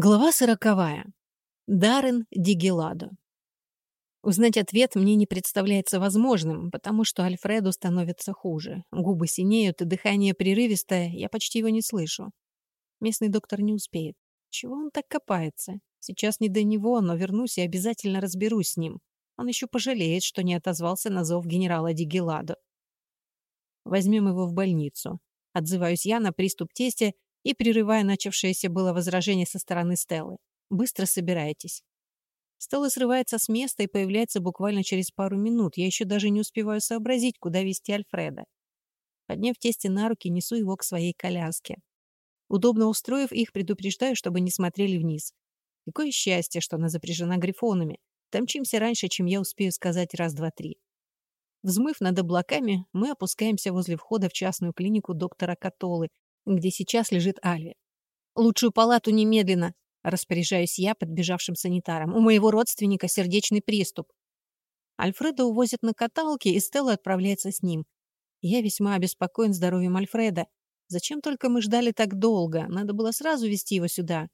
Глава сороковая. Даррен Дигеладо. Узнать ответ мне не представляется возможным, потому что Альфреду становится хуже. Губы синеют, дыхание прерывистое, я почти его не слышу. Местный доктор не успеет. Чего он так копается? Сейчас не до него, но вернусь и обязательно разберусь с ним. Он еще пожалеет, что не отозвался на зов генерала Дигеладо. Возьмем его в больницу. Отзываюсь я на приступ тестя и прерывая начавшееся было возражение со стороны Стеллы. «Быстро собирайтесь». Стелла срывается с места и появляется буквально через пару минут. Я еще даже не успеваю сообразить, куда вести Альфреда. Подняв тесте на руки, несу его к своей коляске. Удобно устроив их, предупреждаю, чтобы не смотрели вниз. Какое счастье, что она запряжена грифонами. Тамчимся раньше, чем я успею сказать раз, два, три. Взмыв над облаками, мы опускаемся возле входа в частную клинику доктора Католы, где сейчас лежит Альви. «Лучшую палату немедленно!» — распоряжаюсь я подбежавшим санитаром. «У моего родственника сердечный приступ». Альфреда увозят на каталке, и Стелла отправляется с ним. Я весьма обеспокоен здоровьем Альфреда. Зачем только мы ждали так долго? Надо было сразу везти его сюда.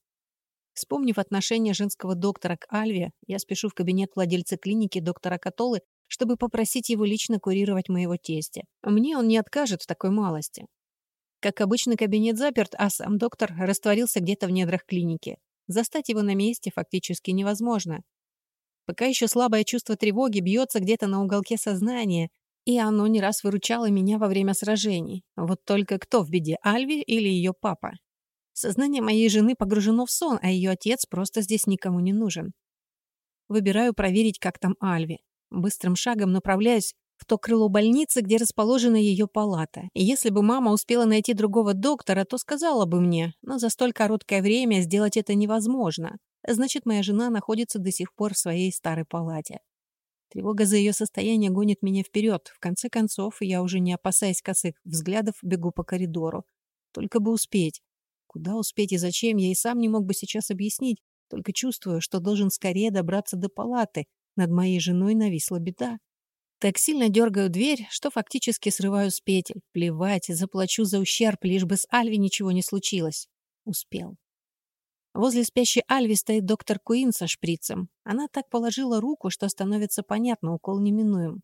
Вспомнив отношение женского доктора к Альве, я спешу в кабинет владельца клиники доктора Католы, чтобы попросить его лично курировать моего тестя. Мне он не откажет в такой малости. Как обычно, кабинет заперт, а сам доктор растворился где-то в недрах клиники. Застать его на месте фактически невозможно. Пока еще слабое чувство тревоги бьется где-то на уголке сознания, и оно не раз выручало меня во время сражений. Вот только кто в беде, Альви или ее папа? Сознание моей жены погружено в сон, а ее отец просто здесь никому не нужен. Выбираю проверить, как там Альви. Быстрым шагом направляюсь в то крыло больницы, где расположена ее палата. И если бы мама успела найти другого доктора, то сказала бы мне, но за столь короткое время сделать это невозможно. Значит, моя жена находится до сих пор в своей старой палате. Тревога за ее состояние гонит меня вперед. В конце концов, я уже не опасаясь косых взглядов, бегу по коридору. Только бы успеть. Куда успеть и зачем, я и сам не мог бы сейчас объяснить, только чувствую, что должен скорее добраться до палаты. Над моей женой нависла беда. Так сильно дергаю дверь, что фактически срываю с петель. Плевать, заплачу за ущерб, лишь бы с Альви ничего не случилось. Успел. Возле спящей Альви стоит доктор Куин со шприцем. Она так положила руку, что становится понятно, укол неминуем.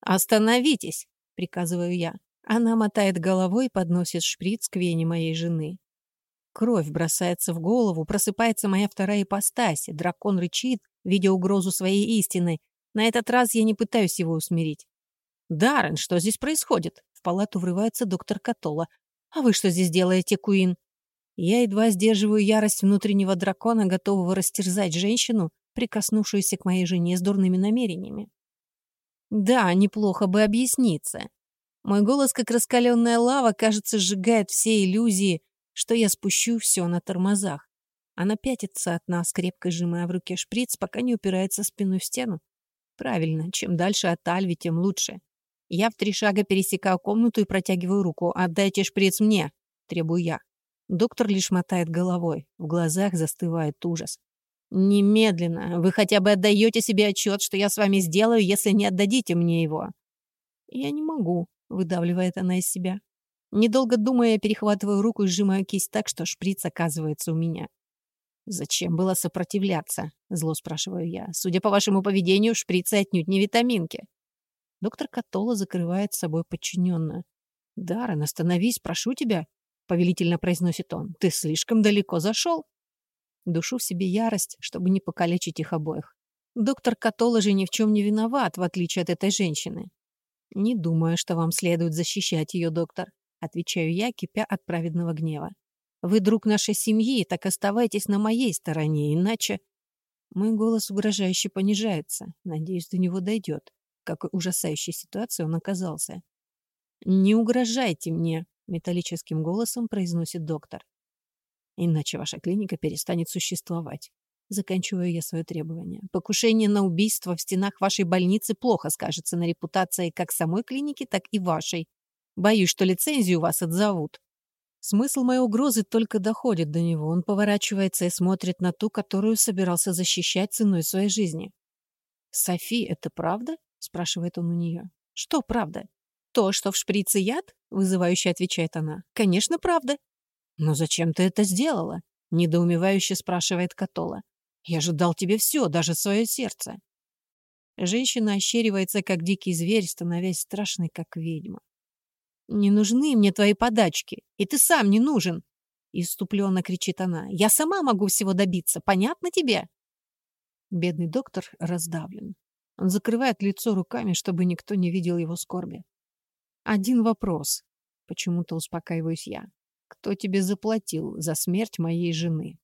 «Остановитесь!» — приказываю я. Она мотает головой и подносит шприц к вене моей жены. Кровь бросается в голову, просыпается моя вторая ипостась. Дракон рычит, видя угрозу своей истины, на этот раз я не пытаюсь его усмирить. «Даррен, что здесь происходит?» В палату врывается доктор Катола. «А вы что здесь делаете, Куин?» Я едва сдерживаю ярость внутреннего дракона, готового растерзать женщину, прикоснувшуюся к моей жене с дурными намерениями. Да, неплохо бы объясниться. Мой голос, как раскаленная лава, кажется, сжигает все иллюзии, что я спущу все на тормозах. Она пятится от нас, крепко сжимая в руке шприц, пока не упирается спиной в стену. Правильно, чем дальше от Альви, тем лучше. Я в три шага пересекаю комнату и протягиваю руку. «Отдайте шприц мне!» — требую я. Доктор лишь мотает головой. В глазах застывает ужас. «Немедленно! Вы хотя бы отдаете себе отчет, что я с вами сделаю, если не отдадите мне его!» «Я не могу», — выдавливает она из себя. Недолго думая, я перехватываю руку и сжимаю кисть так, что шприц оказывается у меня. «Зачем было сопротивляться?» — зло спрашиваю я. «Судя по вашему поведению, шприцы отнюдь не витаминки». Доктор Катола закрывает с собой подчиненную. «Даррен, остановись, прошу тебя», — повелительно произносит он. «Ты слишком далеко зашел». Душу в себе ярость, чтобы не покалечить их обоих. Доктор Катола же ни в чем не виноват, в отличие от этой женщины. «Не думаю, что вам следует защищать ее, доктор», — отвечаю я, кипя от праведного гнева. Вы друг нашей семьи, так оставайтесь на моей стороне, иначе...» Мой голос угрожающе понижается. Надеюсь, до него дойдет. В какой ужасающей ситуации он оказался. «Не угрожайте мне», — металлическим голосом произносит доктор. «Иначе ваша клиника перестанет существовать». Заканчиваю я свое требование. Покушение на убийство в стенах вашей больницы плохо скажется на репутации как самой клиники, так и вашей. Боюсь, что лицензию вас отзовут. Смысл моей угрозы только доходит до него. Он поворачивается и смотрит на ту, которую собирался защищать ценой своей жизни. «Софи, это правда?» — спрашивает он у нее. «Что правда?» «То, что в шприце яд?» — вызывающе отвечает она. «Конечно, правда». «Но зачем ты это сделала?» — недоумевающе спрашивает Катола. «Я же дал тебе все, даже свое сердце». Женщина ощеривается, как дикий зверь, становясь страшной, как ведьма. «Не нужны мне твои подачки, и ты сам не нужен!» Иступленно кричит она. «Я сама могу всего добиться, понятно тебе?» Бедный доктор раздавлен. Он закрывает лицо руками, чтобы никто не видел его скорби. «Один вопрос», — почему-то успокаиваюсь я. «Кто тебе заплатил за смерть моей жены?»